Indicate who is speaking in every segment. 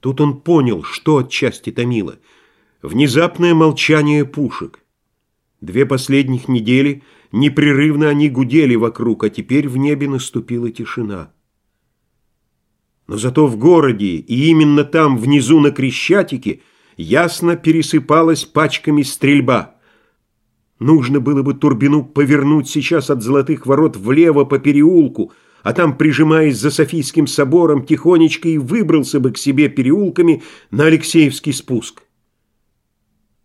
Speaker 1: Тут он понял, что отчасти томило. Внезапное молчание пушек. Две последних недели непрерывно они гудели вокруг, а теперь в небе наступила тишина. Но зато в городе, и именно там, внизу на Крещатике, ясно пересыпалась пачками стрельба. Нужно было бы Турбину повернуть сейчас от Золотых ворот влево по переулку, а там, прижимаясь за Софийским собором, тихонечко и выбрался бы к себе переулками на Алексеевский спуск.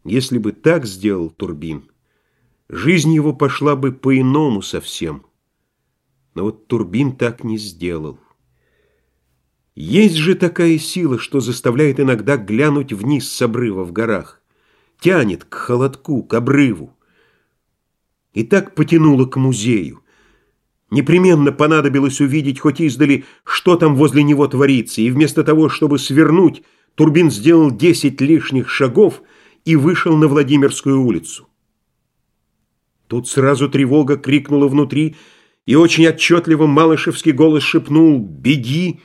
Speaker 1: Если бы так сделал Турбин, жизнь его пошла бы по-иному совсем. Но вот Турбин так не сделал. Есть же такая сила, что заставляет иногда глянуть вниз с обрыва в горах, тянет к холодку, к обрыву. И так потянуло к музею. Непременно понадобилось увидеть хоть издали, что там возле него творится, и вместо того, чтобы свернуть, Турбин сделал десять лишних шагов и вышел на Владимирскую улицу. Тут сразу тревога крикнула внутри, и очень отчетливо малышевский голос шепнул «Беги!»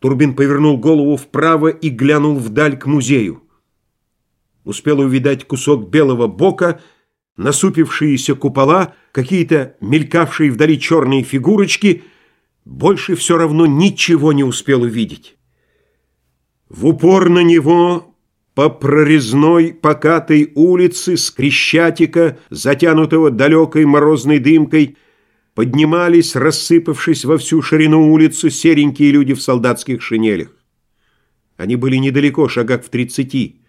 Speaker 1: Турбин повернул голову вправо и глянул вдаль к музею. Успел увидать кусок белого бока, насупившиеся купола, какие-то мелькавшие вдали черные фигурочки. Больше все равно ничего не успел увидеть. В упор на него по прорезной покатой улице с Крещатика, затянутого далекой морозной дымкой, поднимались, рассыпавшись во всю ширину улицу, серенькие люди в солдатских шинелях. Они были недалеко, шагах в тридцати.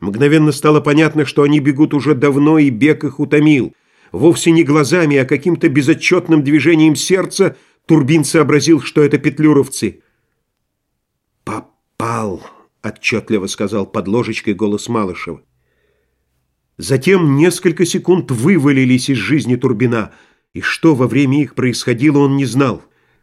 Speaker 1: Мгновенно стало понятно, что они бегут уже давно, и бег их утомил. Вовсе не глазами, а каким-то безотчетным движением сердца Турбин сообразил, что это петлюровцы. «Попал!» — отчетливо сказал под ложечкой голос Малышева. Затем несколько секунд вывалились из жизни Турбина — и что во время их происходило, он не знал.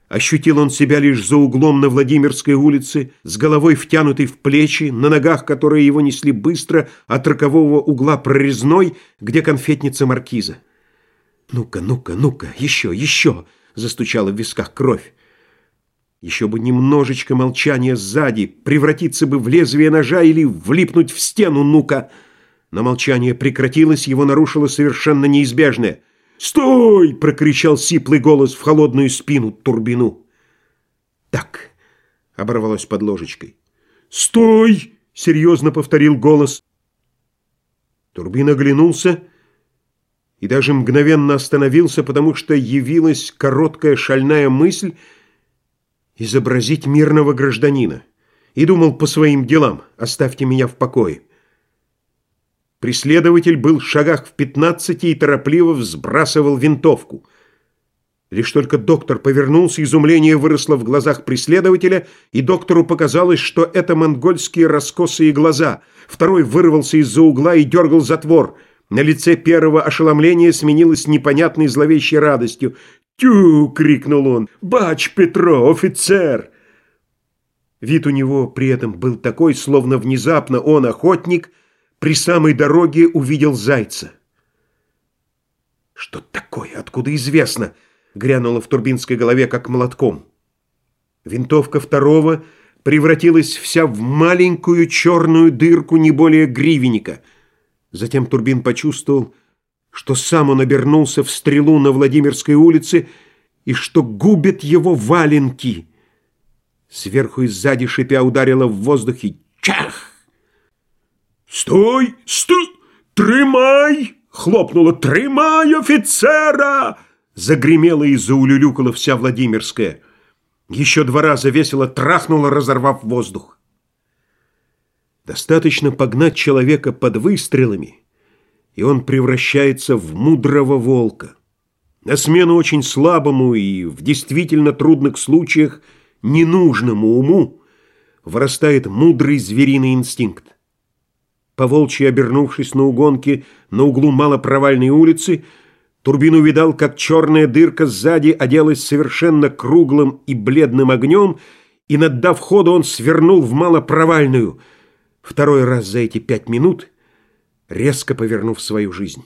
Speaker 1: Ощутил он себя лишь за углом на Владимирской улице, с головой втянутой в плечи, на ногах, которые его несли быстро от рокового угла прорезной, где конфетница маркиза. «Ну-ка, ну-ка, ну-ка, еще, еще!» — застучала в висках кровь. Еще бы немножечко молчания сзади, превратиться бы в лезвие ножа или влипнуть в стену, ну-ка! Но молчание прекратилось, его нарушило совершенно неизбежное — «Стой!» — прокричал сиплый голос в холодную спину Турбину. «Так!» — оборвалось под ложечкой. «Стой!» — серьезно повторил голос. Турбин оглянулся и даже мгновенно остановился, потому что явилась короткая шальная мысль изобразить мирного гражданина. И думал по своим делам, оставьте меня в покое. Преследователь был в шагах в пятнадцати и торопливо взбрасывал винтовку. Лишь только доктор повернулся, изумление выросло в глазах преследователя, и доктору показалось, что это монгольские раскосые глаза. Второй вырвался из-за угла и дергал затвор. На лице первого ошеломления сменилось непонятной зловещей радостью. «Тю!» — крикнул он. «Бач, Петро, офицер!» Вид у него при этом был такой, словно внезапно он, охотник, — при самой дороге увидел зайца. «Что такое? Откуда известно?» — грянуло в турбинской голове, как молотком. Винтовка второго превратилась вся в маленькую черную дырку не более гривенника. Затем Турбин почувствовал, что сам он обернулся в стрелу на Владимирской улице и что губят его валенки. Сверху и сзади шипя ударило в воздухе! «Стой! Стой! Тримай!» Хлопнула «Тримай офицера!» Загремела и заулюлюкала вся Владимирская. Еще два раза весело трахнула, разорвав воздух. Достаточно погнать человека под выстрелами, и он превращается в мудрого волка. На смену очень слабому и в действительно трудных случаях ненужному уму вырастает мудрый звериный инстинкт. Поволчьи обернувшись на угонке на углу малопровальной улицы, Турбин увидал, как черная дырка сзади оделась совершенно круглым и бледным огнем, и, наддав ходу, он свернул в малопровальную, второй раз за эти пять минут, резко повернув свою жизнь.